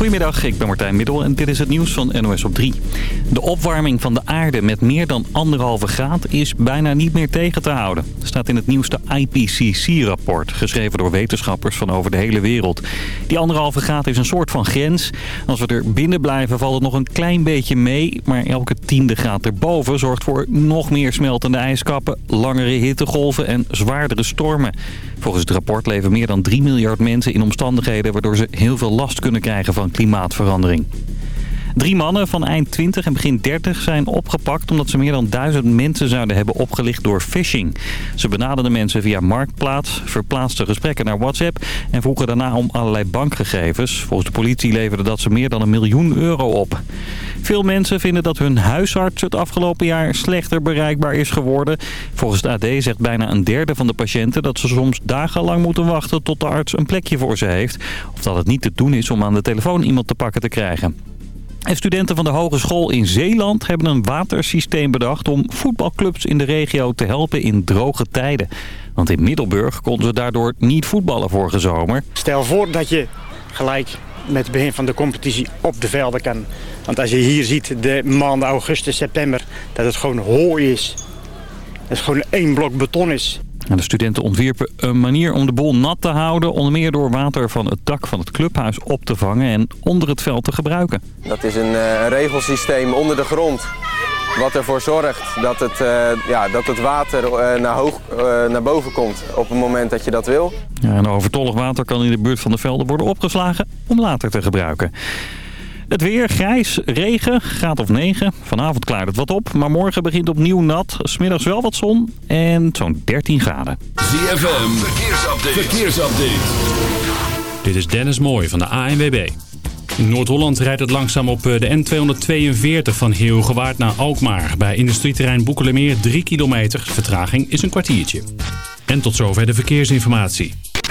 Goedemiddag, ik ben Martijn Middel en dit is het nieuws van NOS op 3. De opwarming van de aarde met meer dan anderhalve graad is bijna niet meer tegen te houden. Dat staat in het nieuwste IPCC-rapport, geschreven door wetenschappers van over de hele wereld. Die anderhalve graad is een soort van grens. Als we er binnen blijven valt het nog een klein beetje mee, maar elke tiende graad erboven zorgt voor nog meer smeltende ijskappen, langere hittegolven en zwaardere stormen. Volgens het rapport leven meer dan 3 miljard mensen in omstandigheden waardoor ze heel veel last kunnen krijgen van klimaatverandering. Drie mannen van eind 20 en begin 30 zijn opgepakt omdat ze meer dan duizend mensen zouden hebben opgelicht door phishing. Ze benaderden mensen via Marktplaats, verplaatsten gesprekken naar WhatsApp en vroegen daarna om allerlei bankgegevens. Volgens de politie leverden dat ze meer dan een miljoen euro op. Veel mensen vinden dat hun huisarts het afgelopen jaar slechter bereikbaar is geworden. Volgens het AD zegt bijna een derde van de patiënten dat ze soms dagenlang moeten wachten tot de arts een plekje voor ze heeft. Of dat het niet te doen is om aan de telefoon iemand te pakken te krijgen. En studenten van de hogeschool in Zeeland hebben een watersysteem bedacht... om voetbalclubs in de regio te helpen in droge tijden. Want in Middelburg konden ze daardoor niet voetballen vorige zomer. Stel voor dat je gelijk met het begin van de competitie op de velden kan. Want als je hier ziet de maanden augustus, september, dat het gewoon hooi is. Dat het gewoon één blok beton is. De studenten ontwierpen een manier om de bol nat te houden... onder meer door water van het dak van het clubhuis op te vangen en onder het veld te gebruiken. Dat is een uh, regelsysteem onder de grond wat ervoor zorgt dat het, uh, ja, dat het water uh, naar, hoog, naar boven komt op het moment dat je dat wil. Ja, en overtollig water kan in de buurt van de velden worden opgeslagen om later te gebruiken. Het weer, grijs, regen, graad of 9. Vanavond klaart het wat op, maar morgen begint opnieuw nat. Smiddags wel wat zon en zo'n 13 graden. ZFM, verkeersupdate. verkeersupdate. Dit is Dennis Mooij van de ANWB. In Noord-Holland rijdt het langzaam op de N242 van Heelgewaard naar Alkmaar. Bij industrieterrein Boekelemeer 3 kilometer. Vertraging is een kwartiertje. En tot zover de verkeersinformatie.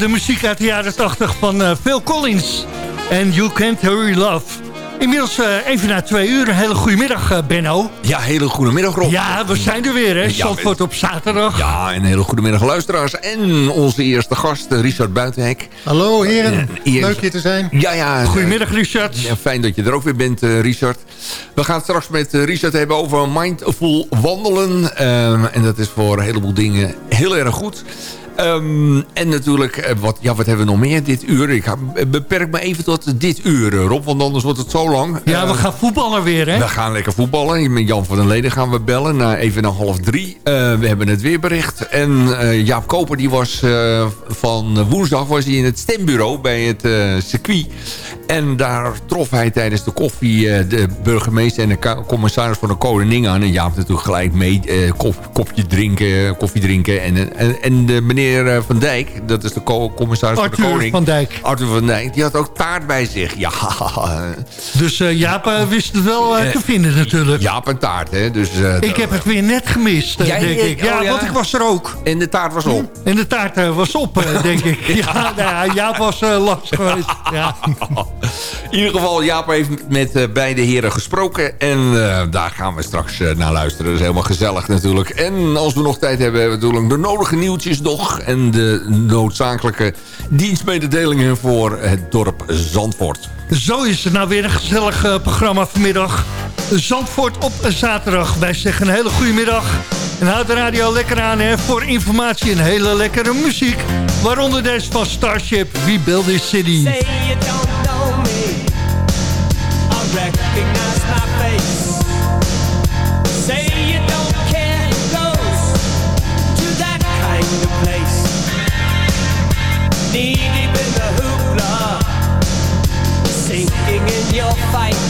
De muziek uit de jaren 80 van uh, Phil Collins. En You Can't Hurry Love. Inmiddels uh, even na twee uur. Een hele goede middag, uh, Benno. Ja, hele goede middag, Rob. Ja, we zijn er weer, hè. Zandvoort op zaterdag. Ja, een hele goede middag, luisteraars. En onze eerste gast, Richard Buitenhek. Hallo, heren. Leuk je te zijn. Ja, ja. Goedemiddag, Richard. Ja, fijn dat je er ook weer bent, Richard. We gaan het straks met Richard hebben over mindful wandelen. Ehm, en dat is voor een heleboel dingen heel erg goed. Um, en natuurlijk, eh, wat, ja, wat hebben we nog meer dit uur? Ik beperk me even tot dit uur, eh, Rob, want anders wordt het zo lang. Ja, we gaan voetballen weer, hè? We gaan lekker voetballen. Met Jan van den Leden gaan we bellen, naar, even naar half drie. We hebben het weerbericht. En Jaap Koper, die was van woensdag was hij in het stembureau bij het circuit. En daar trof hij tijdens de koffie de burgemeester en de commissaris van de Koning aan. En Jaap natuurlijk gelijk mee, kop, kopje drinken, koffie drinken. En, en, en de meneer meneer eh, Van Dijk, dat is de commissaris van de Koning. Van Dijk. Arthur van Dijk, die had ook taart bij zich. Ja. Dus uh, Jaap uh, wist het wel te vinden natuurlijk. Jaap en taart, hè. Dus, ik heb het weer net gemist, denk ik. Ja, oh, ja, want ik was er ook. En de taart was op. En de taart was op, denk ik. Ja, nou, Jaap was langs geweest. Ja. In ieder geval, Jaap heeft met beide heren gesproken. En daar gaan we straks naar luisteren. Dat is helemaal gezellig natuurlijk. En als we nog tijd hebben, hebben we natuurlijk de nodige nieuwtjes nog en de noodzakelijke dienstmededelingen voor het dorp Zandvoort. Zo is het nou weer een gezellig uh, programma vanmiddag. Zandvoort op zaterdag. Wij zeggen een hele goede middag. En houd de radio lekker aan hè, voor informatie en hele lekkere muziek. Waaronder deze van Starship, We Build This City. Fight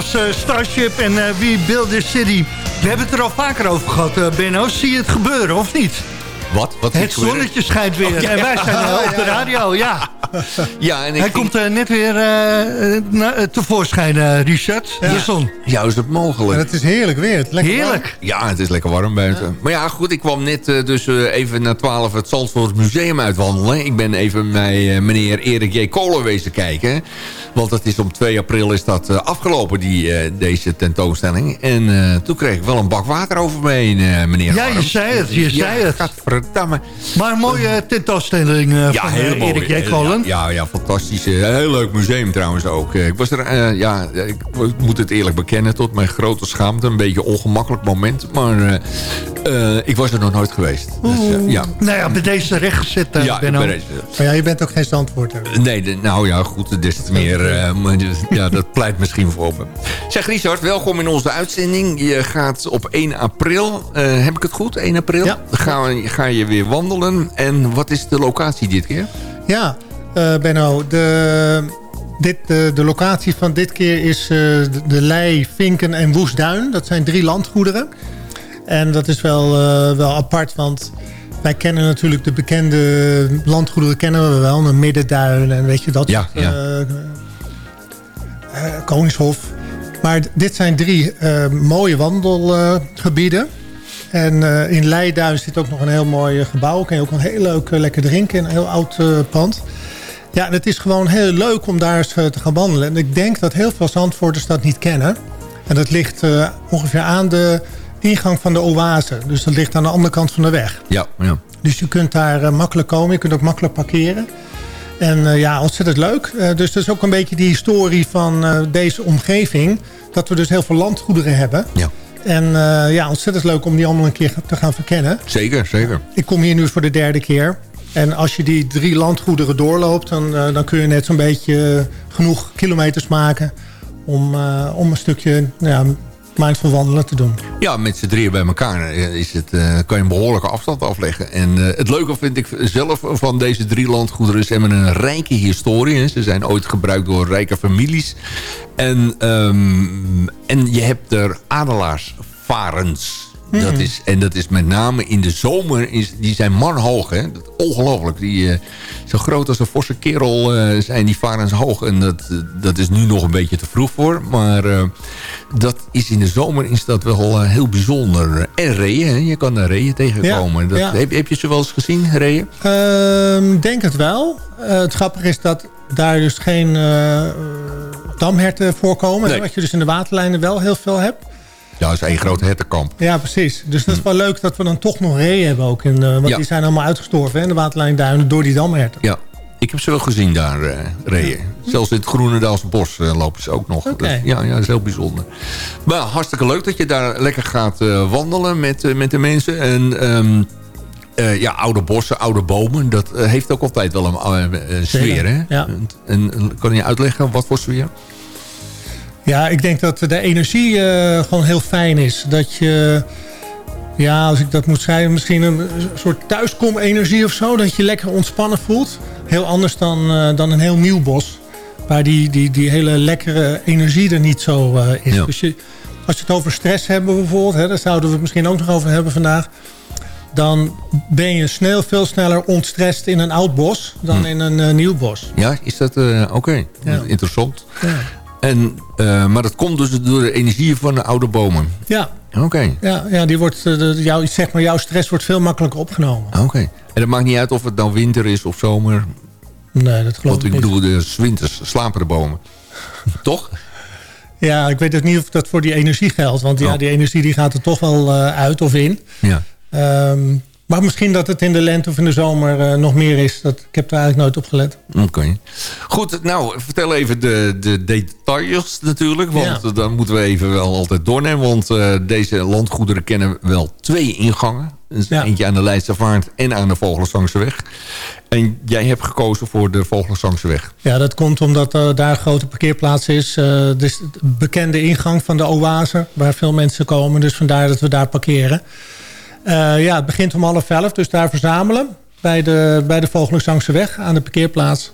was uh, Starship en uh, We Build This City. We hebben het er al vaker over gehad, uh, Benno. Zie je het gebeuren, of niet? Wat? Wat het zonnetje schijnt weer. Oh, ja. En wij zijn op de radio, ja. ja en ik Hij komt net weer tevoorschijn, Richard. Ja. De zon. Ja, is het mogelijk? het is heerlijk weer. Het lekker heerlijk. Warm. Ja, het is lekker warm buiten. Maar ja, goed, ik kwam net dus even na 12 het Zandvoort Museum uitwandelen. Ik ben even bij meneer Erik J. Kolen wezen kijken. Want het is om 2 april is dat uh, afgelopen, die, uh, deze tentoonstelling. En uh, toen kreeg ik wel een bak water over me heen, meneer Ja, je zei het, je ja, zei het. Gadverdamme. Maar een mooie tentoonstelling ja, van heel mooi. Erik J. Kolen. Ja, ja, fantastisch. heel leuk museum trouwens ook. ik was er, ja, ik moet het eerlijk bekennen, tot mijn grote schaamte. Een beetje een ongemakkelijk moment. Maar ik was er nog nooit geweest. Dus, ja. Nou ja, bij deze rechtgezet, ja, Benno. Deze. Maar ja, je bent ook geen standwoorder. Nee, de, nou ja, goed, des te meer uh, ja, dat pleit misschien voor me. Zeg Richard, welkom in onze uitzending. Je gaat op 1 april, uh, heb ik het goed? 1 april? Ja. Ga, ga je weer wandelen. En wat is de locatie dit keer? Ja, uh, Benno, de, dit, de, de locatie van dit keer is de, de Lei, Vinken en Woestduin. Dat zijn drie landgoederen. En dat is wel, wel apart, want wij kennen natuurlijk de bekende landgoederen kennen we wel. Een middenduin en weet je dat. Ja, ja. Uh, Koningshof. Maar dit zijn drie uh, mooie wandelgebieden. en in Leiduin zit ook nog een heel mooi gebouw. Kan je ook een heel leuk lekker drinken in een heel oud pand. Ja, en het is gewoon heel leuk om daar eens te gaan wandelen. En ik denk dat heel veel Zandvoorters dat niet kennen. En dat ligt ongeveer aan de ingang van de oase. Dus dat ligt aan de andere kant van de weg. Ja, ja. Dus je kunt daar uh, makkelijk komen. Je kunt ook makkelijk parkeren. En uh, ja, ontzettend leuk. Uh, dus dat is ook een beetje die historie van deze omgeving. Dat we dus heel veel landgoederen hebben. Ja. En ja, ontzettend leuk om die allemaal een keer te gaan verkennen. Zeker, zeker. Ik kom hier nu voor de derde keer. En als je die drie landgoederen doorloopt... dan, dan kun je net zo'n beetje genoeg kilometers maken... om, om een stukje nou ja, mindful wandelen te doen. Ja, met z'n drieën bij elkaar is het, uh, kan je een behoorlijke afstand afleggen. En uh, het leuke vind ik zelf van deze drie landgoederen... ze hebben een rijke historie. Ze zijn ooit gebruikt door rijke families. En, um, en je hebt er adelaarsvarens... Mm. Dat is, en dat is met name in de zomer, is, die zijn manhoog. Hè? Ongelooflijk. Die, uh, zo groot als een forse kerel uh, zijn die varens hoog. En dat, uh, dat is nu nog een beetje te vroeg voor. Maar dat is in de zomer is dat wel heel bijzonder. En reeën, hè? je kan daar reeën tegenkomen. Ja, dat, ja. heb, heb, je ze wel eens gezien, reeën? Ehm, denk het wel. het grappige is dat daar dus geen damherten voorkomen. Nee. Wat je dus in de waterlijnen wel heel veel hebt. Ja, dat is één groot hertenkamp. Ja, precies. Dus dat is wel leuk dat we dan toch nog reeën hebben ook. In, uh, want Ja. die zijn allemaal uitgestorven hè, de waterlijnduinen door die damherten. Ja, ik heb ze wel gezien daar, uh, reeën. Zelfs in het Groenendaalse bos uh, lopen ze ook nog. Ja, ja, dat is heel bijzonder. Maar hartstikke leuk dat je daar lekker gaat eh, wandelen met, eh, met de mensen. En ehm, eh, ja, oude bossen, oude bomen, dat eh, heeft ook altijd wel een eh, eh, sfeer, hè? ja. En, en kan je uitleggen wat voor sfeer? Ja, ik denk dat de energie eh, gewoon heel fijn is. Dat je, ja, als ik dat moet zeggen, misschien een soort thuiskom-energie of zo. Dat je lekker ontspannen voelt. Heel anders dan, eh, dan een heel nieuw bos. Waar die, die, die hele lekkere energie er niet zo eh, is. Ja. Dus je, als je het over stress hebben bijvoorbeeld, hè, daar zouden we het misschien ook nog over hebben vandaag. Dan ben je snel, veel sneller ontstrest in een oud bos dan in een nieuw bos. Ja, is dat oké? Ja. Interessant. Ja. En, eh, maar dat komt dus door de energie van de oude bomen. Ja, Oké, ja, ja die wordt, eh, jouw, zeg maar, jouw stress wordt veel makkelijker opgenomen. oké. En het maakt niet uit of het nou winter is of zomer. Nee, dat geloof Want ik ik niet. bedoel, de winters slapen de bomen. Toch? Ja, ik weet ook niet of dat voor die energie geldt. Want ja, Oh. die energie die gaat er toch wel eh, uit of in. Ja. Ehm, maar misschien dat het in de lente of in de zomer eh, nog meer is. Dat, ik heb er eigenlijk nooit op gelet. Oké. Goed, nou, vertel even de, de details natuurlijk. Want Ja. dan moeten we even wel altijd doornemen. Want eh, deze landgoederen kennen wel twee ingangen. Dus Ja. Eentje aan de Leidstervaart en aan de Vogelsangseweg. En jij hebt gekozen voor de Vogelsangseweg. Ja, dat komt omdat daar een grote parkeerplaats is. Dus de bekende ingang van de oase. Waar veel mensen komen. Dus vandaar dat we daar parkeren. Eh, ja, het begint om half elf. Dus daar verzamelen. Bij de, bij de Vogelenzangse weg aan de parkeerplaats.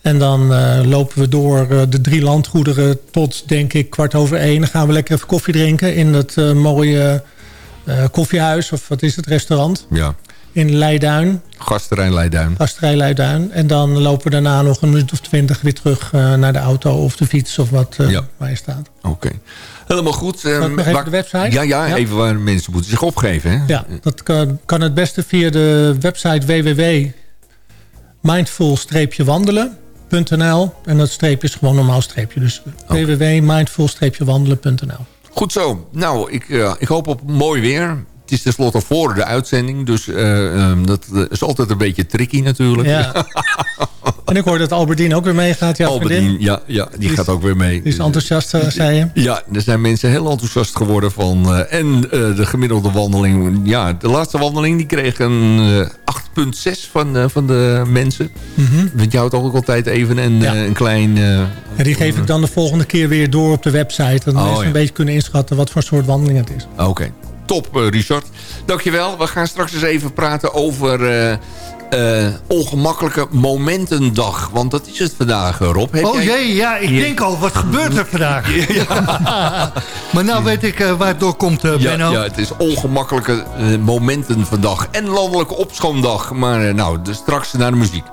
En dan uh, lopen we door uh, de drie landgoederen tot, denk ik, kwart over één. Dan gaan we lekker even koffie drinken in het uh, mooie koffiehuis. Of wat is het, restaurant? Ja. In Leiduin. Gasterij Leiduin. Gasterij Leiduin. En dan lopen we daarna nog een minuut of twintig weer terug naar de auto of de fiets of wat ja. waar je staat. Oké. Okay. Helemaal goed. Um, nog even de website? Ja, ja, ja, even waar mensen moeten zich opgeven. Hè? Ja, dat kan, kan het beste via de website www.mindful-wandelen www.mindful-wandelen.nl. En dat streepje is gewoon normaal streepje. Dus okay. www.mindful-wandelen.nl. Goed zo. Nou, ik, uh, ik hoop op mooi weer. Het is tenslotte voor de uitzending. Dus uh, um, dat is altijd een beetje tricky natuurlijk. Ja. en ik hoor dat Albertine ook weer meegaat. Ja, Albertine, ja, ja, die, die gaat ook weer mee. Die is enthousiast, uh, zei je? Ja, er zijn mensen heel enthousiast geworden van. Uh, en de gemiddelde wandeling. Ja, de laatste wandeling die kreeg een 8,6 van, van de mensen. Mm -hmm. Want je houdt ook altijd even een, ja. een klein... ja, die geef ik dan de volgende keer weer door op de website. Dat oh, mensen ja. een beetje kunnen inschatten wat voor soort wandeling het is. Oké. Okay top, Richard. Dankjewel. We gaan straks eens even praten over... Uh, uh, ongemakkelijke momentendag. Want dat is het vandaag, Rob. Heb oh jee, ja, ik denk al, wat gebeurt er vandaag? Ja. maar nou weet ik uh, waar het door komt, uh, ja, ja, het is ongemakkelijke momenten vandaag. En landelijke opschoondag. Maar nou, dus straks naar de muziek.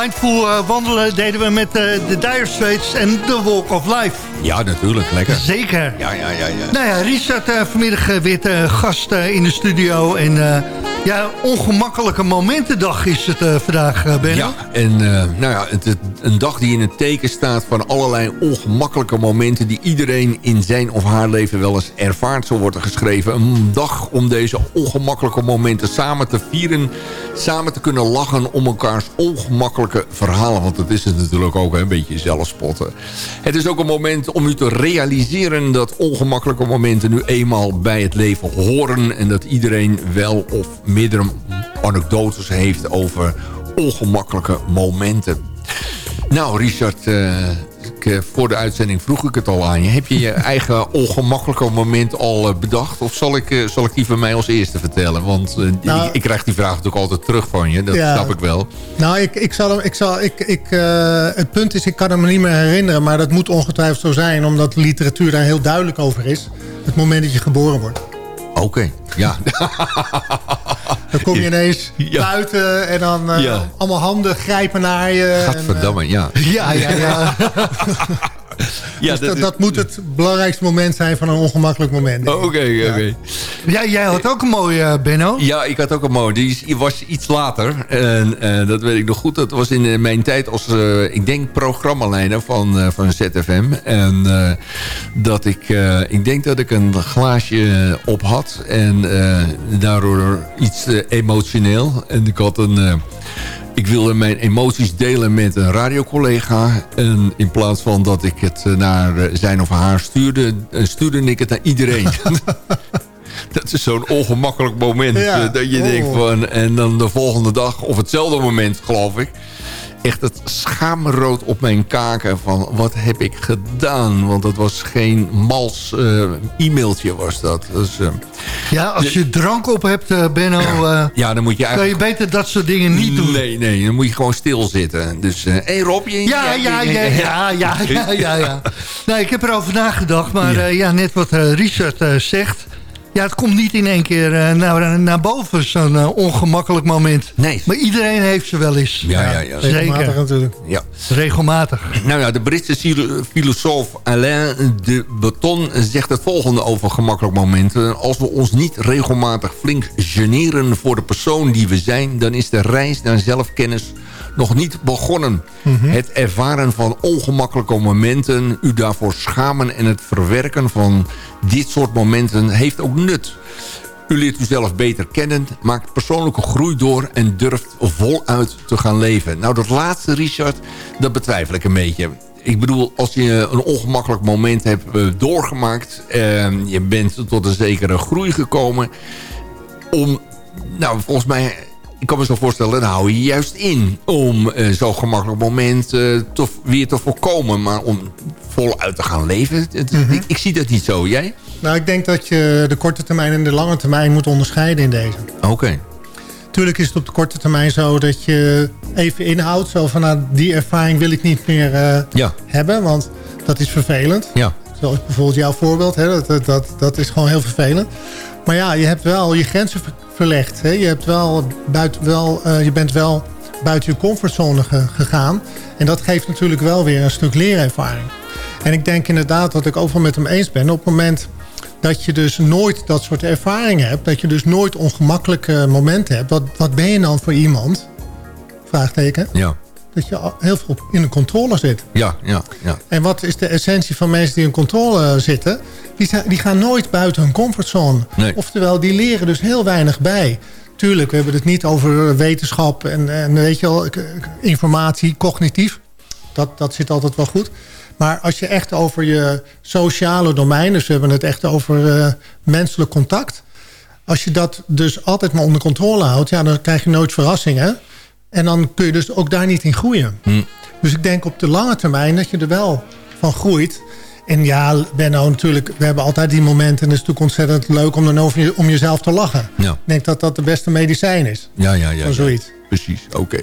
Mindful uh, wandelen deden we met uh, de Dire Straits en The Walk of Life. Ja, natuurlijk. Lekker. Zeker. Ja, ja, ja. ja. Nou ja, Richard uh, vanmiddag weer gast in de studio. En ja, ongemakkelijke momentendag is het vandaag, Ben. Ja, en nou ja, het, een dag die in het teken staat van allerlei ongemakkelijke momenten... die iedereen in zijn of haar leven wel eens ervaart, zo wordt er geschreven. Een dag om deze ongemakkelijke momenten samen te vieren... samen te kunnen lachen om elkaars ongemakkelijke verhalen. Want dat is het natuurlijk ook een beetje zelfspotten. Het is ook een moment om u te realiseren dat ongemakkelijke momenten nu eenmaal bij het leven horen. En dat iedereen wel of meerdere anekdotes heeft over ongemakkelijke momenten. Nou, Richard, uh, ik, eh, voor de uitzending vroeg ik het al aan je. Heb je je eigen ongemakkelijke moment al uh, bedacht? Of zal ik, zal ik die van mij als eerste vertellen? Want nou, ik, ik, krijg die vraag natuurlijk altijd terug van je. Dat ja, snap ik wel. Nou, ik, ik zal hem... Ik zal, ik, ik, het punt is, ik kan hem niet meer herinneren. Maar dat moet ongetwijfeld zo zijn. Omdat de literatuur daar heel duidelijk over is. Het moment dat je geboren wordt. Oké, ja. dan kom je ineens buiten en dan uh, allemaal handen grijpen naar je. Gadverdamme, en, uh, ja. Ja, ja, ja. ja, dus dat, dat, moet het belangrijkste moment zijn van een ongemakkelijk moment. Oké, oké. Ja, jij had ook een mooie, uh, Benno. Ja, ik had ook een mooie. Die was iets later. En uh, dat weet ik nog goed. Dat was in uh, mijn tijd als, ik denk, programmaleider van, van ZFM. En dat ik, ik denk dat ik een glaasje op had. En daardoor iets emotioneel. En ik had een ik wilde mijn emoties delen met een radiocollega. En in plaats van dat ik het naar eh, zijn of haar stuurde... Eh, stuurde ik het naar iedereen. dat is zo'n ongemakkelijk moment. Eh, dat je denkt oh. van... En dan de volgende dag, of hetzelfde moment geloof ik echt het schaamrood op mijn kaken van wat heb ik gedaan. Want dat was geen mals uh, e-mailtje was dat. Dus, uh, ja, als je drank op hebt, uh, Benno, ja, dan moet je eigenlijk... kan je beter dat soort dingen niet doen. Nee, nee, dan moet je gewoon stilzitten. Dus, hé hey Rob, je... Ja, ja, ja, ja, ja, ja, ja, ja. nou, ik heb erover nagedacht, maar ja, ja net wat Richard zegt... Ja, het komt niet in één keer uh, naar, naar boven, zo'n uh, ongemakkelijk moment. Nee. Maar iedereen heeft ze wel eens. Ja, ja, ja. Zeker. Regelmatig natuurlijk. Ja. Regelmatig. Nou ja, de Britse filosoof Alain de Botton zegt het volgende over gemakkelijk momenten. Als we ons niet regelmatig flink generen voor de persoon die we zijn... dan is de reis naar zelfkennis nog niet begonnen. Mhm. Het ervaren van ongemakkelijke momenten, u daarvoor schamen... en het verwerken van dit soort momenten heeft ook nut. U leert uzelf beter kennen, maakt persoonlijke groei door... en durft voluit te gaan leven. Nou, dat laatste, Richard, dat betwijfel ik een beetje. Ik bedoel, als je een ongemakkelijk moment hebt eh, doorgemaakt... Uh, je bent tot een zekere groei gekomen... om, nou, volgens mij ik kan me zo voorstellen, dan hou je juist in om uh, zo'n gemakkelijk moment uh, te, weer te voorkomen. Maar om voluit te gaan leven, mhm. ik, ik, zie dat niet zo. Jij? Nou, ik denk dat je de korte termijn en de lange termijn moet onderscheiden in deze. Oké. Tuurlijk is het op de korte termijn zo dat je even inhoudt. Zo van, nou, die ervaring wil ik niet meer uh, ja. hebben, want dat is vervelend. Ja. Zoals bijvoorbeeld jouw voorbeeld, hè, dat, dat, dat is gewoon heel vervelend. Maar ja, je hebt wel je grenzen verlegd. Hè? Je, hebt wel buiten, wel, uh, je bent wel buiten je comfortzone gegaan. En dat geeft natuurlijk wel weer een stuk leerervaring. En ik denk inderdaad dat ik overal met hem eens ben. Op het moment dat je dus nooit dat soort ervaringen hebt... dat je dus nooit ongemakkelijke momenten hebt... wat, wat ben je dan voor iemand? Vraagteken. Ja dat je heel veel in de controle zit. Ja, ja, ja. En wat is de essentie van mensen die in controle zitten? Die, die gaan nooit buiten hun comfortzone. Nee. Oftewel, die leren dus heel weinig bij. Tuurlijk, we hebben het niet over wetenschap en, en weet je wel, informatie, cognitief. Dat, dat zit altijd wel goed. Maar als je echt over je sociale domein... dus we hebben het echt over uh, menselijk contact... als je dat dus altijd maar onder controle houdt... ja, dan krijg je nooit verrassingen. En dan kun je dus ook daar niet in groeien. Hm. Dus ik denk op de lange termijn dat je er wel van groeit. En ja, Benno, natuurlijk, we hebben altijd die momenten... en het is natuurlijk ontzettend leuk om dan over je, om jezelf te lachen. Ja. Ik denk dat dat de beste medicijn is. Ja, ja, ja. Van zoiets. Ja. Precies, oké.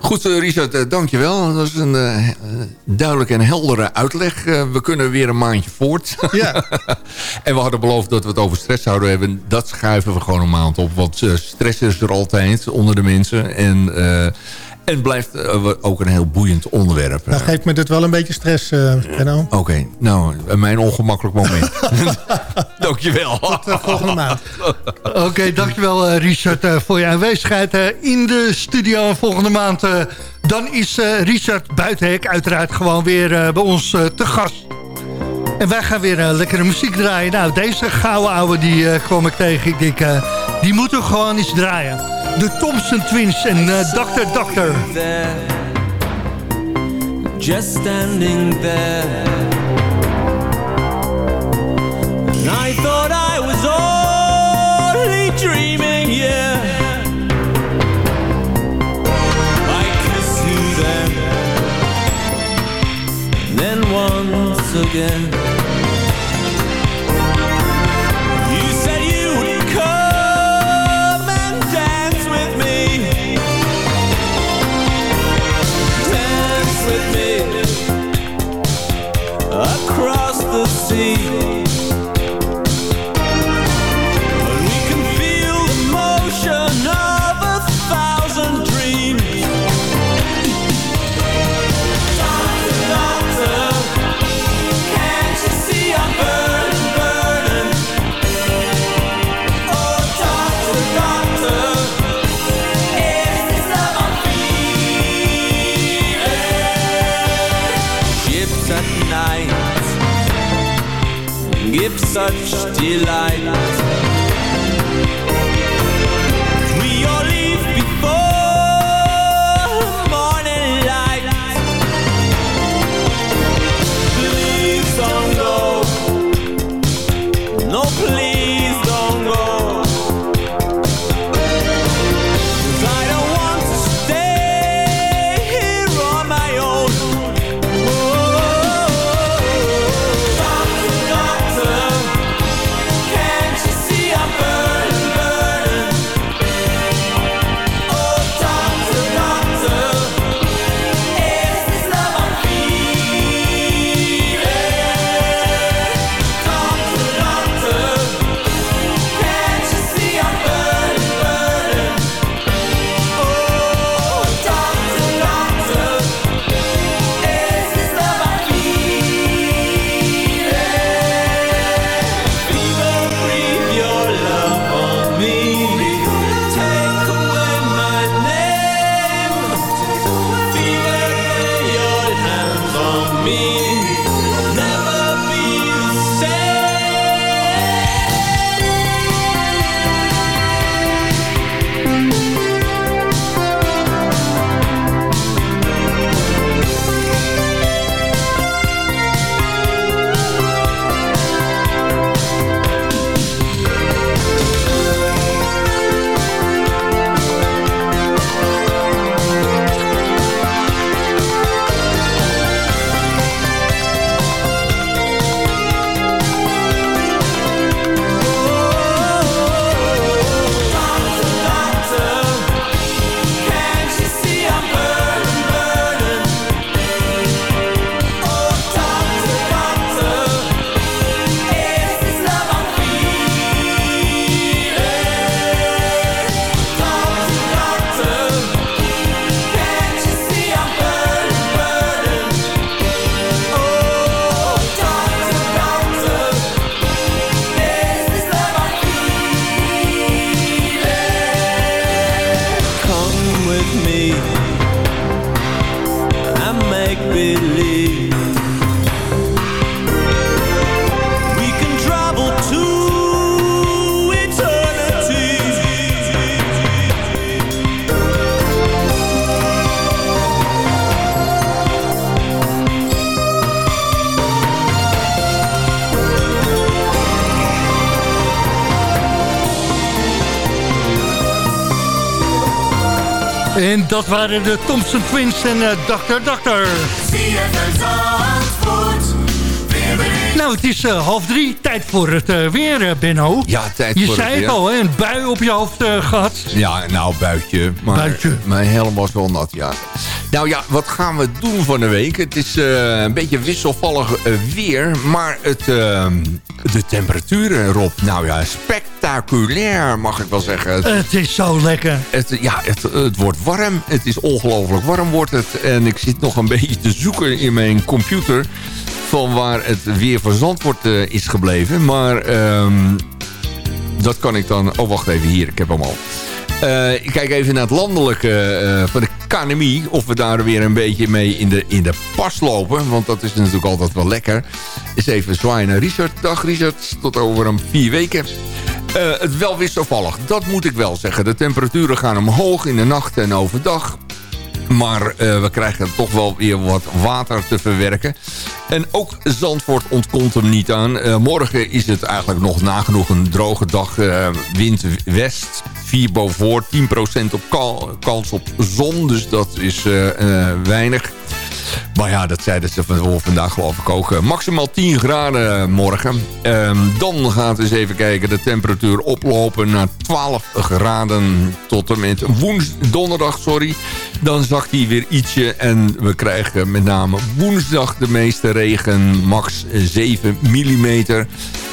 Goed, uh, Richard, uh, dankjewel. Dat is een uh, duidelijke en heldere uitleg. we kunnen weer een maandje voort. Ja. en we hadden beloofd dat we het over stress zouden hebben. Dat schuiven we gewoon een maand op. Want stress is er altijd onder de mensen. En En blijft eh, ook een heel boeiend onderwerp. Dan geeft me dit wel een beetje stress, uh, Benno. Oké, nou, mijn ongemakkelijk moment. dankjewel. Tot uh, volgende maand. Oké, dankjewel Richard voor je aanwezigheid in de studio. Volgende maand dan is Richard Buitenhek uiteraard gewoon weer bij ons te gast. En wij gaan weer lekkere muziek draaien. Nou, deze gouden ouwe die kwam ik tegen. Ik denk, die moeten we gewoon eens draaien. De Thompson Twins en uh, Dr. Doctor. Just standing there. And I thought I was only dreaming, yeah. I kissed you then. Then once again. Such delight En dat waren de Thompson Twins en uh, Dr. Doctor. Nou, het is uh, half drie. Tijd voor het uh, weer, Benno. Ja, tijd je voor het weer. Je zei het al, hè, een bui op je hoofd gehad. Ja, nou, buitje. Maar buitje. mijn helm was wel nat, ja. Nou ja, wat gaan we doen van de week? Het is uh, een beetje wisselvallig uh, weer, maar het, uh, de temperaturen, Rob, nou ja, spectaculair mag ik wel zeggen. Het, is zo lekker. Het, ja, het, het wordt warm. Het is ongelooflijk warm wordt het. En ik zit nog een beetje te zoeken in mijn computer van waar het weer van Zandvoort is gebleven. Maar ehm, dat kan ik dan... Oh, wacht even, hier, ik heb hem al. Uh, ik kijk even naar het landelijke uh, van de KNMI. Of we daar weer een beetje mee in de, in de pas lopen. Want dat is natuurlijk altijd wel lekker. Is even zwaaien naar Richard. Dag Richard, tot over een vier weken. Uh, het wel wisselvallig, dat moet ik wel zeggen. De temperaturen gaan omhoog in de nacht en overdag. Maar uh, we krijgen toch wel weer wat water te verwerken. En ook Zandvoort ontkomt hem niet aan. Uh, morgen is het eigenlijk nog nagenoeg een droge dag. Uh, wind west, 4 boven 10% op kans op zon. Dus dat is weinig. Maar ja, dat zeiden ze van, vandaag geloof ik ook. maximaal 10 graden morgen. Um, dan gaat eens even kijken de temperatuur oplopen naar 12 graden tot en met woensdag, donderdag. Sorry. Dan zakt hij weer ietsje en we krijgen met name woensdag de meeste regen. Max 7 mm.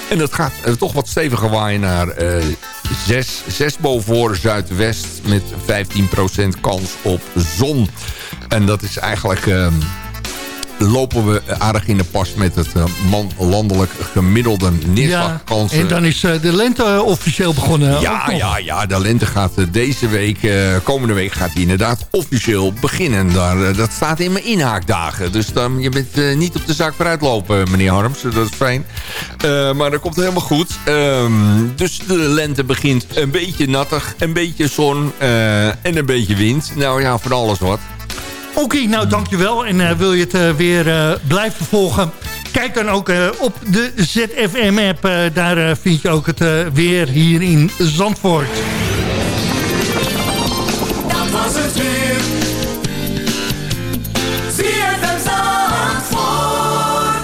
En dat gaat uh, toch wat steviger waaien naar uh, 6, 6 boven zuidwest met 15% kans op zon. En dat is eigenlijk... Uh, lopen we aardig in de pas met het man, landelijk gemiddelde neerslagkansen. Ja, en dan is uh, de lente officieel begonnen. Ja, ja, ja, de lente gaat deze week, komende week gaat die inderdaad officieel beginnen. Daar, dat staat in mijn inhaakdagen. Dus dan, je bent niet op de zaak vooruit lopen, meneer Harms. Dat is fijn. maar dat komt helemaal goed. Um, dus de lente begint een beetje nattig, een beetje zon en een beetje wind. Nou ja, van alles wat. Oké, nou dankjewel. En uh, wil je het uh, weer uh, blijven volgen? Kijk dan ook op de ZFM-app. daar vind je ook het weer hier in Zandvoort.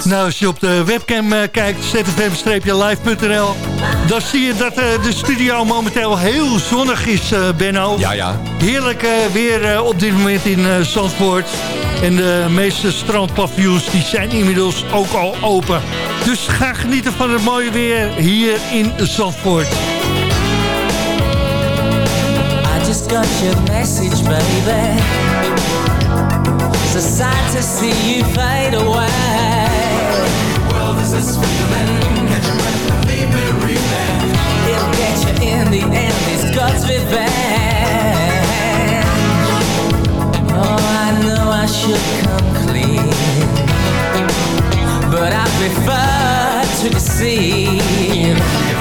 Nou, als je op de webcam uh, kijkt, zfm-live.nl... dan zie je dat uh, de studio momenteel heel zonnig is, uh, Benno. Ja, ja. Heerlijk weer op dit moment in Zandvoort. En de meeste strandpaviljoens die zijn inmiddels ook al open. Dus ga genieten van het mooie weer hier in Zandvoort. I just got your message, baby. So sad to see you fade away. This feeling. It'll get you in the end God's revenge Oh, I know I should come clean But I prefer to deceive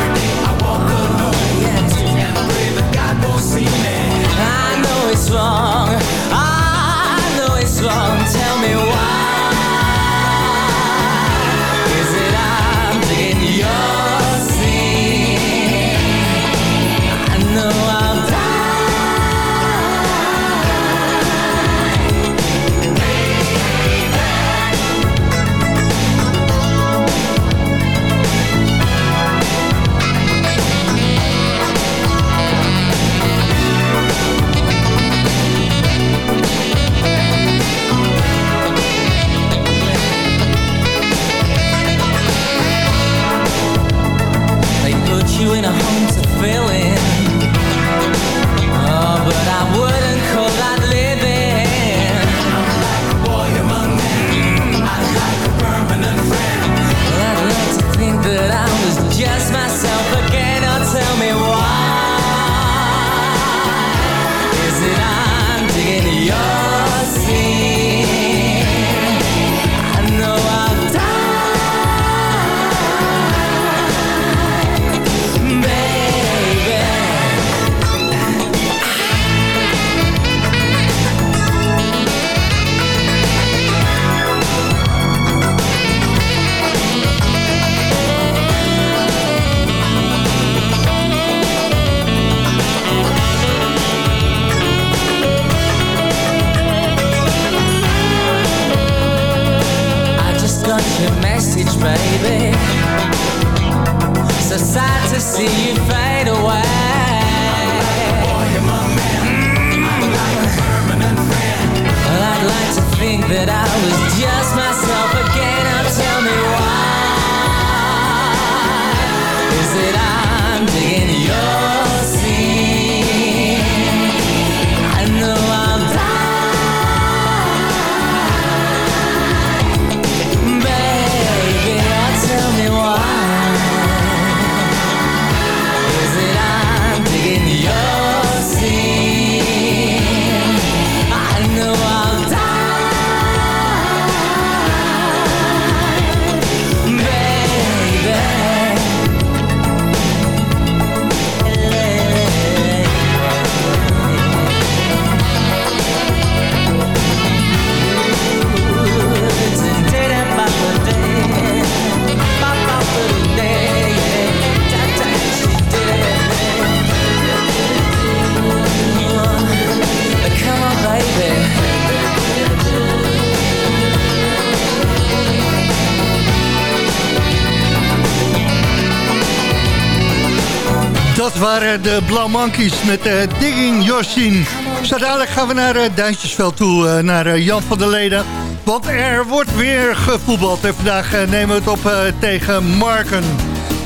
de Blauw Monkeys met uh, Digging Yosin. Zo dadelijk gaan we naar uh, Duintjesveld toe, uh, naar Jan van der Leden. Want er wordt weer gevoetbald. En vandaag nemen we het op tegen Marken.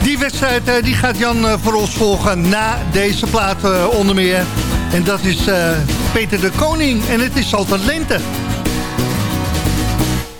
Die wedstrijd die gaat Jan voor ons volgen na deze plaat onder meer. En dat is Peter de Koning. En het is altijd lente.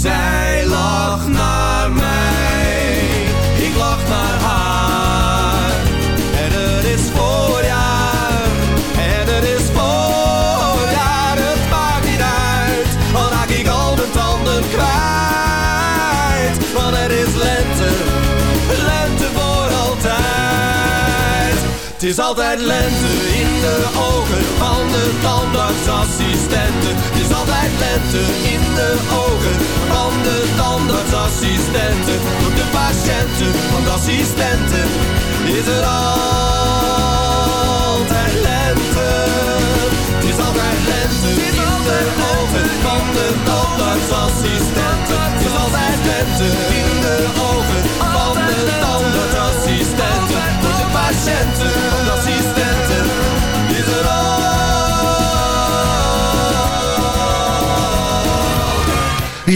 Zij lacht naar mij, ik lach naar haar. En er is voorjaar, en er is voorjaar. Het maakt niet uit, al raak ik al mijn tanden kwijt. Want er is lente, lente voor altijd. Het is altijd lente in de ogen van de tandartsassistenten. Het altijd lente in de ogen van de tandartsassistenten. Voor de patiënten van assistenten is er altijd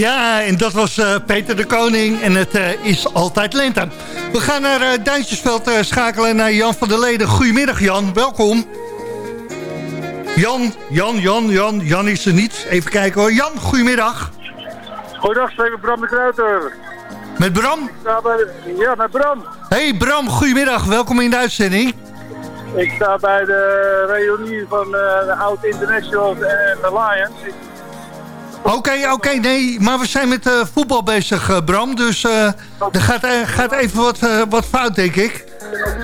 Ja, en dat was uh, Peter de Koning en het uh, is altijd lente. We gaan naar uh, Duintjesveld schakelen naar Jan van der Leden. Goedemiddag Jan, welkom. Jan, Jan, Jan, Jan, Jan is er niet. Even kijken hoor. Jan, goedemiddag. Goedendag, met Bram de Kruiter. Met Bram? Ja, met Bram. Hey Bram, goedemiddag. Welkom in de uitzending. Ik sta bij de reunie van de Oud Internationals en de Lions. Ik Oké, okay, oké, okay, nee, maar we zijn met uh, voetbal bezig, uh, Bram. Dus uh, er gaat, gaat even wat, wat fout, denk ik.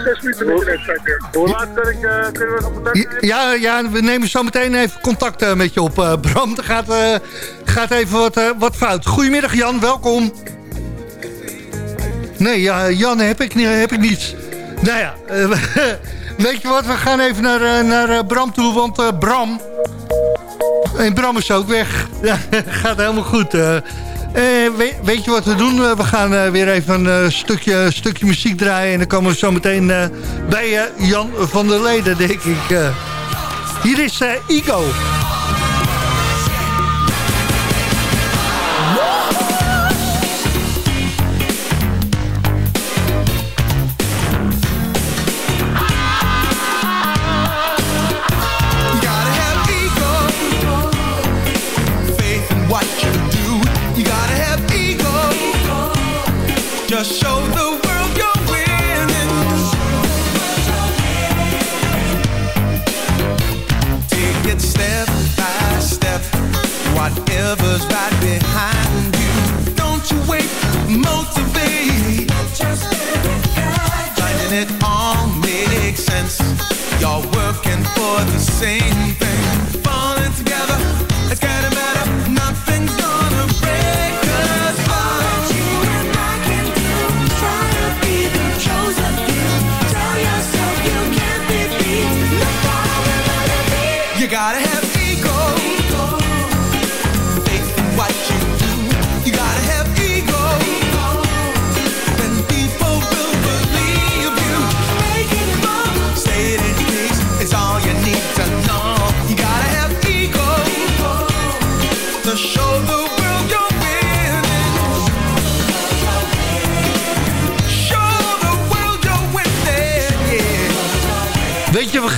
Zes minuten met de wedstrijd. Hoe laat ben ik, kunnen we nog contact Ja, ja, we nemen zo meteen even contact met je op, Bram. Er gaat, gaat even wat, wat fout. Goedemiddag, Jan, welkom. Nee, ja, Jan heb ik, heb ik niet. Nou ja, weet je wat, we gaan even naar, naar Bram toe, want Bram... En Bram is ook weg. Ja, gaat helemaal goed. Uh, weet, weet, je wat we doen? we gaan uh, weer even een stukje, stukje muziek draaien. En dan komen we zo meteen bij Jan van der Leden, denk ik. hier is Igo.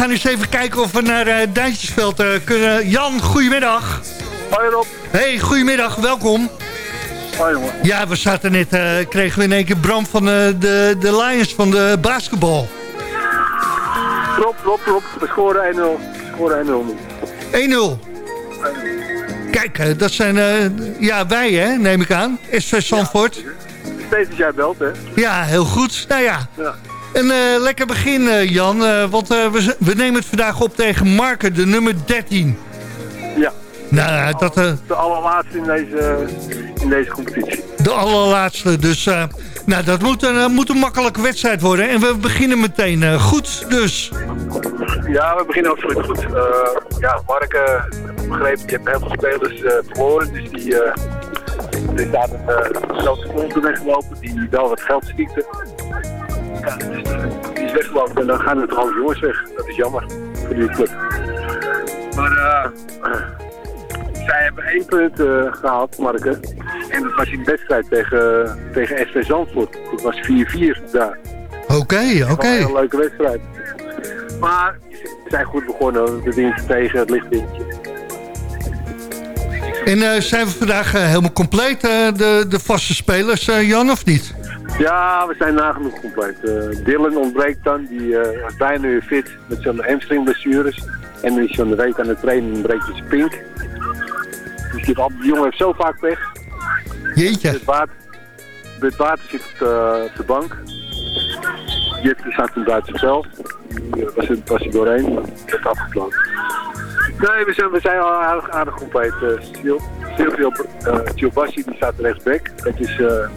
Gaan eens even kijken of we naar uh, Duintjesveld eh, kunnen. Jan, goedemiddag. Hoi Rob. Hey, goedemiddag, welkom. Hoi jongen. Ja, we zaten net, eh, kregen we in één keer Bram van de, de Lions van de basketbal. Rob, Rob, Rob. We scoren 1-0. We scoren 1-0 nu. 1-0. Kijk, dat zijn ja, wij, hè, neem ik aan. SV Zandvoort. Steeds als jij belt, hè. Ja, heel goed. Nou ja, Ja. Een eh, lekker begin, eh, Jan. eh, want we, we nemen het vandaag op tegen Marken, de nummer 13. Ja. Nou, dat De allerlaatste in deze, in deze competitie. de allerlaatste. Dus nou, dat moet een, moet een makkelijke wedstrijd worden. En we beginnen meteen goed, dus. Ja, we beginnen absoluut goed. Ja, Mark, eh, begrepen, je hebt heel veel spelers verloren. Dus die, er is daar een grote weggelopen die wel wat geld stiekte. Ja, dus, eh, die is weggelopen en dan gaan er toch al jongens weg. Dat is jammer voor die club. Maar eh, zij hebben één punt eh, gehaald, Marke. En dat was in de wedstrijd tegen, tegen SV Zandvoort. Dat was 4-4 daar. Oké, oké. Een hele leuke wedstrijd. Maar ze zijn goed begonnen. De dienst tegen het lichtwindje. En eh, zijn we vandaag helemaal compleet, de, de vaste spelers, Jan, of niet? Ja, we zijn nagenoeg compleet. Eh, Dylan ontbreekt dan. Die eh, was bijna weer fit met zijn hamstringblessures. En die is van de week aan het trainen en breekt hij zijn pink. Dus die, jongen heeft zo vaak weg. Jeetje. Het water, het water zit op de, op de bank. Jip staat hem buiten eh, was, er, was er doorheen, maar werd afgeklopt. Nee, we zijn, we zijn al aardig, aardig compleet. Uh, Sil- Silvio uh, Giobassi die staat rechtsback. Dat is eh,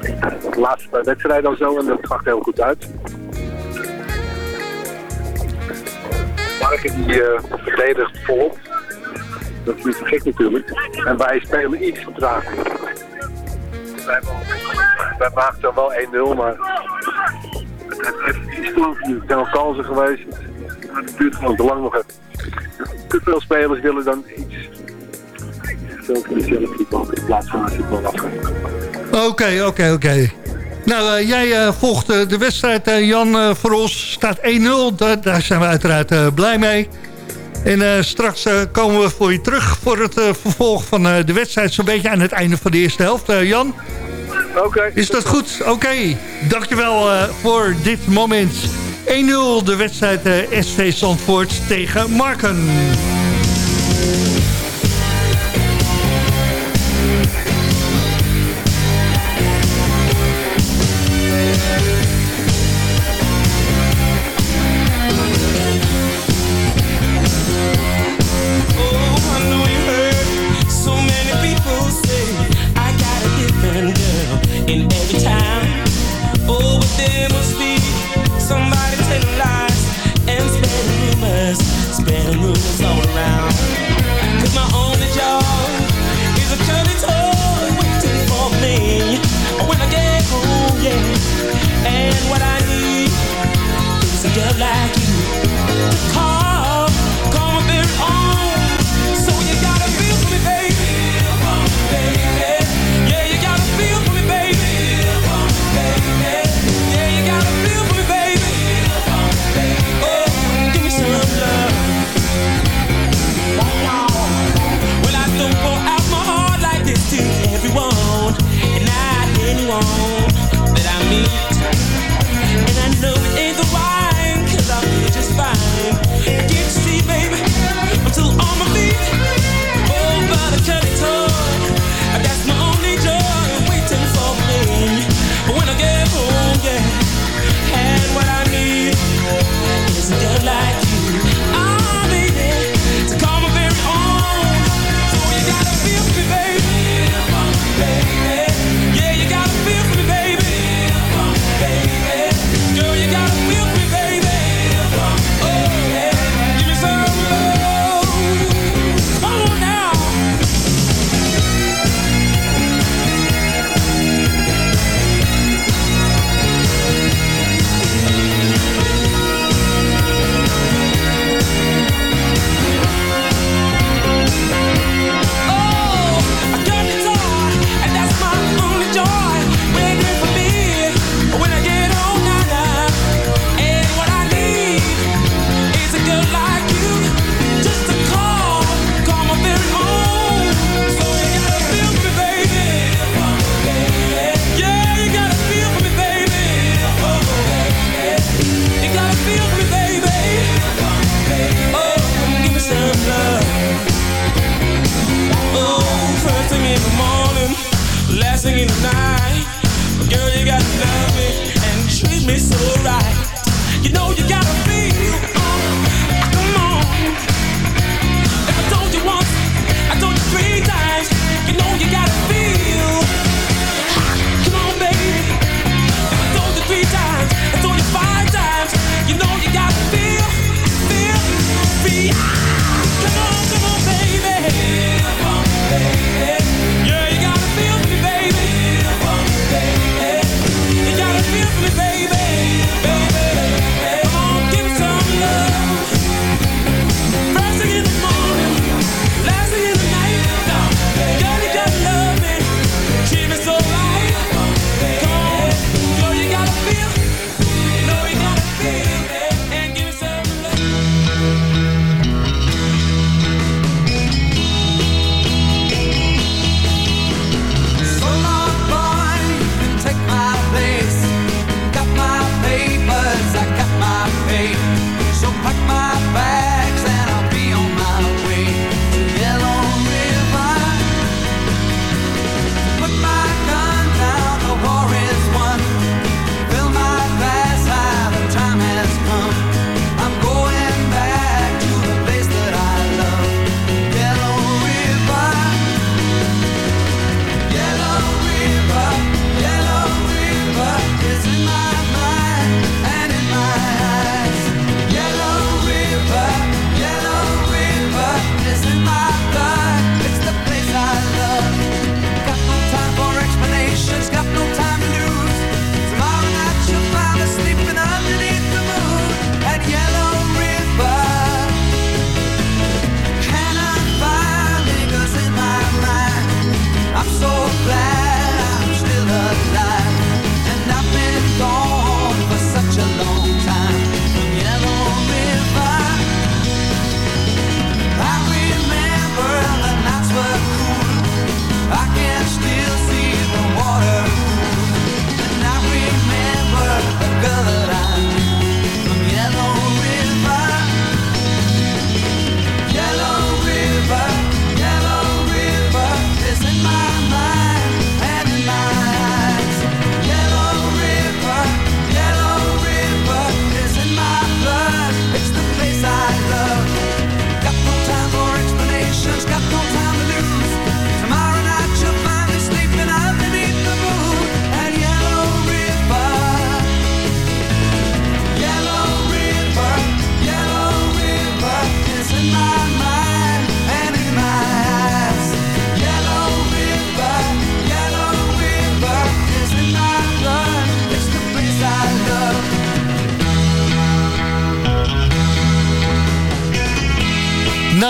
de laatste paar wedstrijden al zo en dat zag heel goed uit. Marken die eh verdedigt volop. Dat is niet gek natuurlijk. En wij spelen iets vertraagd. Wij, wij maakten dan wel 1-0, maar het het heeft iets lang geduurd. Er zijn al kansen geweest. Maar het duurt gewoon te lang nog even. Te veel spelers willen dan iets veel zelf voetbal in plaats van voetbal afgaan. Oké, oké, oké. Nou, eh, jij eh, volgt eh, de wedstrijd, Jan, voor ons. Staat 1-0, Da- daar zijn we uiteraard blij mee. En straks komen we voor je terug voor het vervolg van de wedstrijd. Zo'n beetje aan het einde van de eerste helft. Jan, Oké. is dat goed? Oké, dankjewel voor dit moment. 1-0 de wedstrijd SV Zandvoort tegen Marken.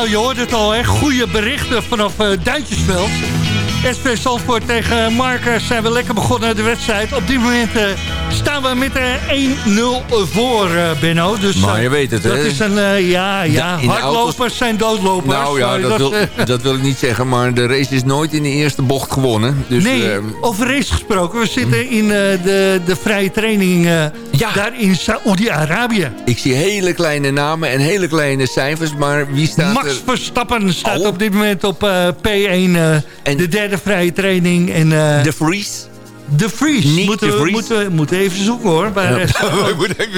Je hoort het al, hè? Goede berichten vanaf uh, Duintjesveld. SV Zandvoort tegen Marker zijn we lekker begonnen de wedstrijd. Op dit moment eh, staan we met uh, 1-0 voor, eh, Benno. Dus, Maar eh, je weet het, dat hè? is een, eh, ja, ja, in hardlopers auto's- zijn doodlopers. Nou ja, dat wil, eh, dat wil ik niet zeggen. Maar de race is nooit in de eerste bocht gewonnen. Dus, nee, eh, over race gesproken. We zitten in eh, de, de vrije training eh, daar in Saoedi-Arabië. ik zie hele kleine namen en hele kleine cijfers. Maar wie staat Max er? Verstappen staat Oh. op dit moment op eh, P1, eh, de derde vrije training. En, eh, De Vries? De Vries. Nick moeten, we, moeten, we moeten even zoeken hoor.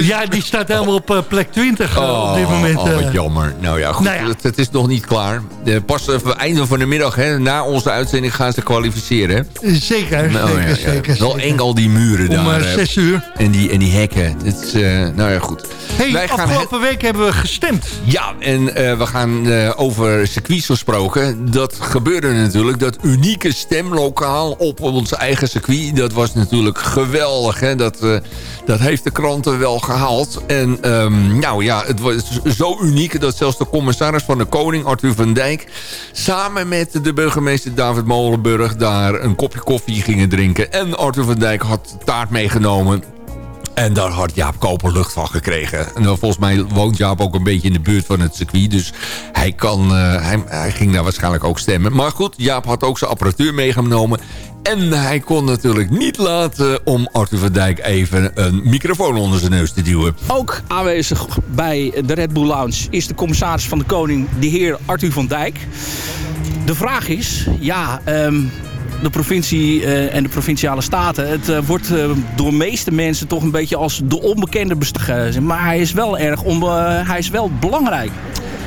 Ja. die staat helemaal op eh, plek 20 eh, op dit Oh, moment. oh, eh. wat jammer. Nou ja, goed, Nou ja. Het, het is nog niet klaar. Pas even einde van de middag, hè, na onze uitzending, gaan ze kwalificeren. hè? Zeker, Nou, zeker, ja, zeker. Wel zeker. eng al die muren Om daar. hè. zes uur. En die, en die hekken. Het is, nou ja, goed. Hey, Wij gaan afgelopen week hebben we gestemd. Ja, en we gaan over circuits gesproken. Dat gebeurde natuurlijk. Dat unieke stemlokaal op ons eigen circuit. Dat was natuurlijk geweldig. Hè? Dat, eh, dat heeft de kranten wel gehaald. En ehm, nou ja, het was zo uniek dat zelfs de commissaris van de Koning, Arthur van Dijk... samen met de burgemeester David Molenburg daar een kopje koffie gingen drinken. En Arthur van Dijk had taart meegenomen. En daar had Jaap Koper lucht van gekregen. En dan volgens mij woont Jaap ook een beetje in de buurt van het circuit. Dus hij, kan, eh, hij, hij ging daar waarschijnlijk ook stemmen. Maar goed, Jaap had ook zijn apparatuur meegenomen. En hij kon natuurlijk niet laten om Arthur van Dijk even een microfoon onder zijn neus te duwen. Ook aanwezig bij de Red Bull Lounge is de commissaris van de Koning, de heer Arthur van Dijk. De vraag is, ja, ehm, de provincie eh, en de provinciale staten. Het eh, wordt eh, door meeste mensen toch een beetje als de onbekende bestuur. Maar hij is wel erg onbe- hij is wel belangrijk.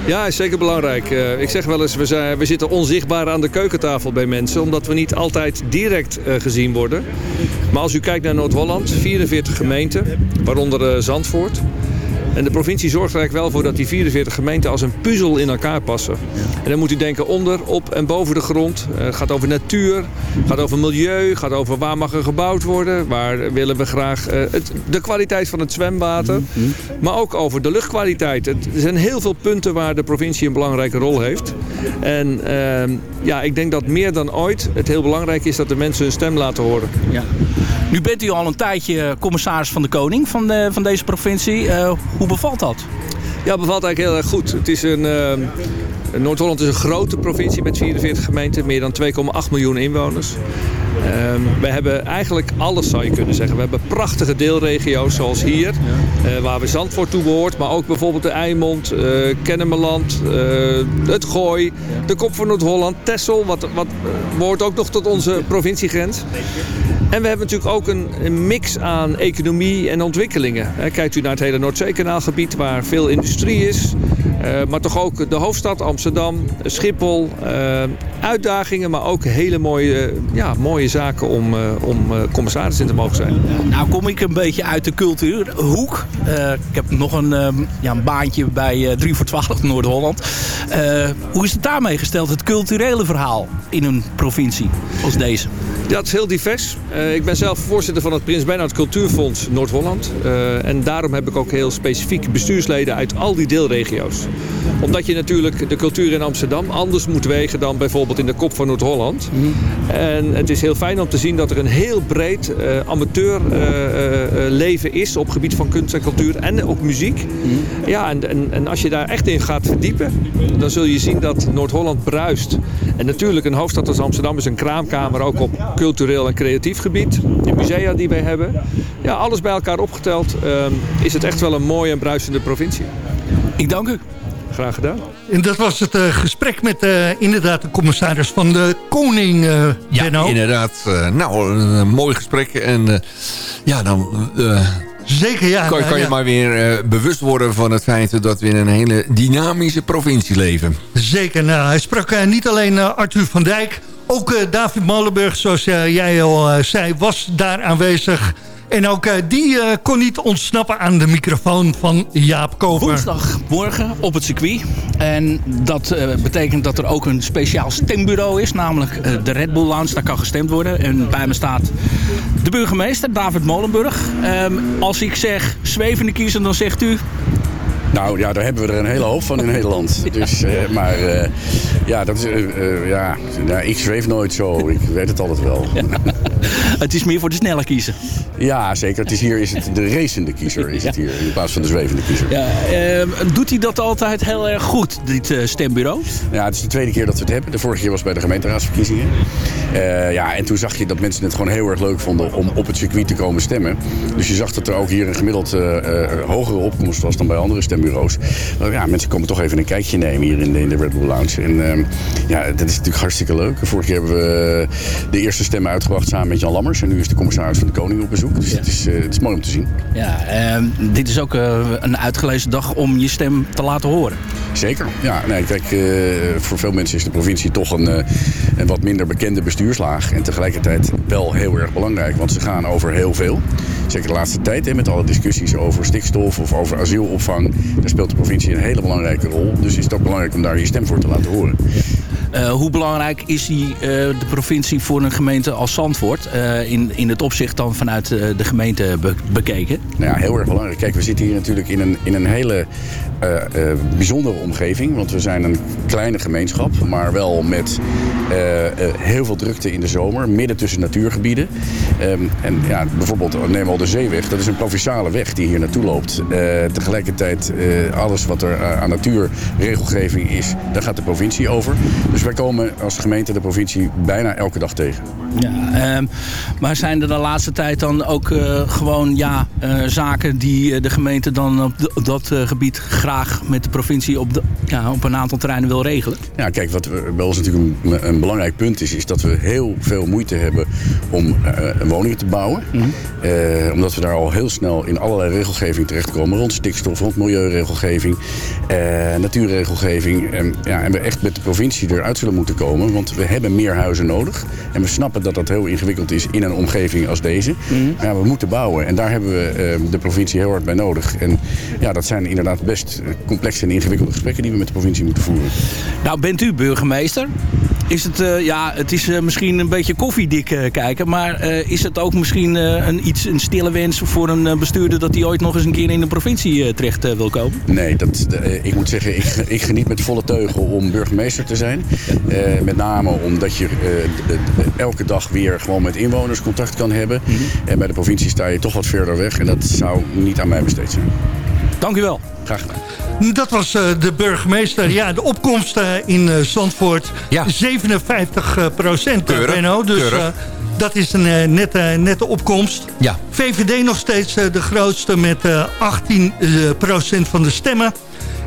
Ja, is zeker belangrijk. Eh, ik zeg wel eens, we, zijn, we zitten onzichtbaar aan de keukentafel bij mensen... omdat we niet altijd direct eh, gezien worden. Maar als u kijkt naar Noord-Holland, 44 gemeenten, waaronder eh, Zandvoort... En de provincie zorgt er eigenlijk wel voor dat die 44 gemeenten als een puzzel in elkaar passen. En dan moet u denken onder, op en boven de grond. Eh, Het gaat over natuur, gaat over milieu, gaat over waar mag er gebouwd worden. Waar willen we graag eh, de kwaliteit van het zwemwater. Maar ook over de luchtkwaliteit. Er zijn heel veel punten waar de provincie een belangrijke rol heeft. En ehm, ja, ik denk dat meer dan ooit het heel belangrijk is dat de mensen hun stem laten horen. Ja. Nu bent u al een tijdje commissaris van de Koning van, de, van deze provincie. Eh, hoe bevalt dat? Ja, bevalt eigenlijk heel erg goed. Het is een, ehm, Noord-Holland is een grote provincie met 44 gemeenten, meer dan 2,8 miljoen inwoners. Ehm, we hebben eigenlijk alles, zou je kunnen zeggen. We hebben prachtige deelregio's zoals hier, eh, waar we Zandvoort toe behoort. Maar ook bijvoorbeeld de Eimond, eh Kennemerland, eh, het Gooi, de Kop van Noord-Holland, Texel. Wat, wat eh, behoort ook nog tot onze provinciegrens. En we hebben natuurlijk ook een, mix aan economie en ontwikkelingen. Kijkt u naar het hele Noordzeekanaalgebied waar veel industrie is. eh, maar toch ook de hoofdstad Amsterdam, Schiphol. eh, uitdagingen, maar ook hele mooie, ja, mooie zaken om, eh, om commissaris in te mogen zijn. Nou kom ik een beetje uit de cultuurhoek. Ik heb nog een, ehm, ja, een baantje bij eh 3 voor 12 Noord-Holland. Hoe is het daarmee gesteld, het culturele verhaal in een provincie als deze? Ja, het is heel divers. Eh, ik ben zelf voorzitter van het Prins Bernhard Cultuurfonds Noord-Holland. Eh, en daarom heb ik ook heel specifiek bestuursleden uit al die deelregio's. Omdat je natuurlijk de cultuur in Amsterdam anders moet wegen dan bijvoorbeeld in de kop van Noord-Holland. En het is heel fijn om te zien dat er een heel breed eh, amateurleven is op gebied van kunst en cultuur en ook muziek. Ja, en, en, en als je daar echt in gaat verdiepen, dan zul je zien dat Noord-Holland bruist. En natuurlijk, een hoofdstad als Amsterdam is een kraamkamer ook op cultureel en creatief gebied. De musea die wij hebben. Ja, alles bij elkaar opgeteld ehm, is het echt wel een mooie en bruisende provincie. Ik dank u. Graag gedaan. En dat was het eh, gesprek met eh, inderdaad de commissaris van de Koning, eh Ja, Benno. inderdaad. Eh, nou, een, mooi gesprek. En eh, ja, dan eh, Zeker, ja. kan, kan je ja. maar weer bewust worden van het feit dat we in een hele dynamische provincie leven. Zeker. Nou, hij sprak niet alleen Arthur van Dijk. Ook eh, David Molenburg, zoals eh, jij al eh, zei, was daar aanwezig. En ook die kon niet ontsnappen aan de microfoon van Jaap Koper. Woensdagmorgen op het circuit. En dat betekent dat er ook een speciaal stembureau is. Namelijk de Red Bull Lounge. Daar kan gestemd worden. En bij me staat de burgemeester, David Molenburg. Ehm, als ik zeg zwevende kiezer, dan zegt u... Nou ja, daar hebben we er een hele hoop van in Nederland. Dus, eh, maar eh, ja, dat is, eh, ja, nou, ik zweef nooit zo. Ik weet het altijd wel. Het is meer voor de snelle kiezer. Ja, zeker. Het is hier is het de racende kiezer is het hier, in plaats van de zwevende kiezer. Ja, ehm, doet hij dat altijd heel erg goed, dit stembureau? Ja, het is de tweede keer dat we het hebben. De vorige keer was bij de gemeenteraadsverkiezingen. Ja, en toen zag je dat mensen het gewoon heel erg leuk vonden om op het circuit te komen stemmen. Dus je zag dat er ook hier een gemiddeld hogere opkomst was dan bij andere Maar ja, mensen komen toch even een kijkje nemen hier in de, in de Red Bull Lounge. En ehm, ja, dat is natuurlijk hartstikke leuk. Vorige keer hebben we de eerste stemmen uitgebracht samen met Jan Lammers. En nu is de commissaris van de Koning op bezoek. Dus het, is, eh, het is mooi om te zien. Ja, ehm, dit is ook eh, een uitgelezen dag om je stem te laten horen. Zeker. Ja, nee, kijk, eh, voor veel mensen is de provincie toch een, een wat minder bekende bestuurslaag. En tegelijkertijd wel heel erg belangrijk, want ze gaan over heel veel. Zeker de laatste tijd, hè, met alle discussies over stikstof of over asielopvang. Daar speelt de provincie een hele belangrijke rol. Dus is het ook belangrijk om daar je stem voor te laten horen. Eh, hoe belangrijk is die, eh, de provincie voor een gemeente als Zandvoort? eh, in, in het opzicht dan vanuit de gemeente be- bekeken? Nou ja, heel erg belangrijk. Kijk, we zitten hier natuurlijk in een, in een hele bijzondere omgeving. Want we zijn een kleine gemeenschap, maar wel met heel veel drukte in de zomer. Midden tussen natuurgebieden. Ehm, en ja, bijvoorbeeld, neem al de zeeweg. Dat is een provinciale weg die hier naartoe loopt. Tegelijkertijd, alles wat er aan natuurregelgeving is, daar gaat de provincie over. Dus wij komen als gemeente de provincie bijna elke dag tegen. Ja, ehm, maar zijn er de laatste tijd dan ook eh, gewoon ja, eh, zaken die eh, de gemeente dan op, de- op dat gebied graag met de provincie op, de, ja, op een aantal terreinen wil regelen? Ja, kijk, wat we- bij ons natuurlijk een, een belangrijk punt is, is dat we heel veel moeite hebben om woningen te bouwen. Eh, omdat we daar al heel snel in allerlei regelgeving terechtkomen. Rond stikstof, rond milieuregelgeving, natuurregelgeving. En, ja, en we echt met de provincie eruit zullen moeten komen. Want we hebben meer huizen nodig. En we snappen dat dat heel ingewikkeld is in een omgeving als deze. Maar ja, we moeten bouwen. En daar hebben we eh, de provincie heel hard bij nodig. En ja, dat zijn inderdaad best eh, complexe en ingewikkelde gesprekken die we met de provincie moeten voeren. Nou, bent u burgemeester? Is het, eh, ja, het is eh, misschien een beetje koffiedik eh, kijken, maar is het ook misschien een, iets, een stille wens voor een bestuurder dat hij ooit nog eens een keer in de provincie terecht wil komen? Nee, dat, ik moet zeggen, ik, ik geniet met volle teugel om burgemeester te zijn. Met name omdat je elke dag weer gewoon met inwoners contact kan hebben. En bij de provincie sta je toch wat verder weg. En dat zou niet aan mij besteed zijn. Dank u wel. Graag gedaan. Dat was eh, de burgemeester. Ja, de opkomst eh, in eh, Zandvoort. 57 eh, procent, Keurig, Benno. Dus keurig. eh, dat is een eh, nette, nette opkomst. Ja. VVD nog steeds eh, de grootste met eh, 18 eh, procent van de stemmen.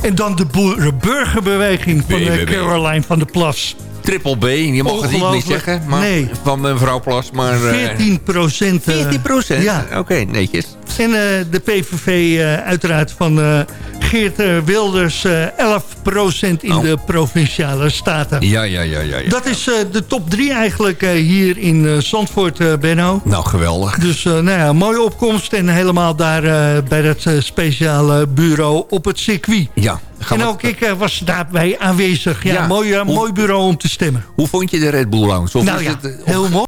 En dan de boer- burgerbeweging van eh, BBB. Caroline van der Plas. Triple B, je mag het niet meer zeggen. Maar Nee. Van mevrouw Plas, maar... eh, 14 procent. 14 procent? Ja. Oké, netjes. En eh, de PVV eh, uiteraard van eh, Geert eh, Wilders eh 11 procent in Oh. de Provinciale Staten. Ja, ja, ja, ja. ja. Dat is eh, de top 3 eigenlijk eh, hier in eh, Zandvoort, eh, Benno. Nou, geweldig. Dus eh, nou ja, mooie opkomst en helemaal daar eh, bij dat eh, speciale bureau op het circuit. Ja. En ook ik eh, was daarbij aanwezig. Ja, Ja. Mooi, eh, Hoe- mooi bureau om te stemmen. Hoe vond je de Red Bull Lounge? Of nou ja, het, eh, heel mooi.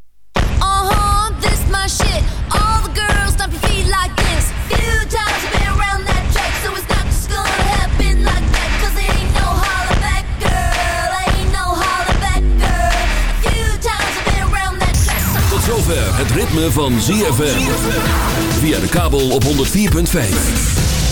This my shit. All the girls stomp your feet like this. Few times you've been around that track, so it's not just gonna happen like that. Cause it ain't no holler back, girl. Ain't no holler back, girl. Few times you've been around that track, so Tot zover het ritme van ZFM. Via de kabel op 104.5.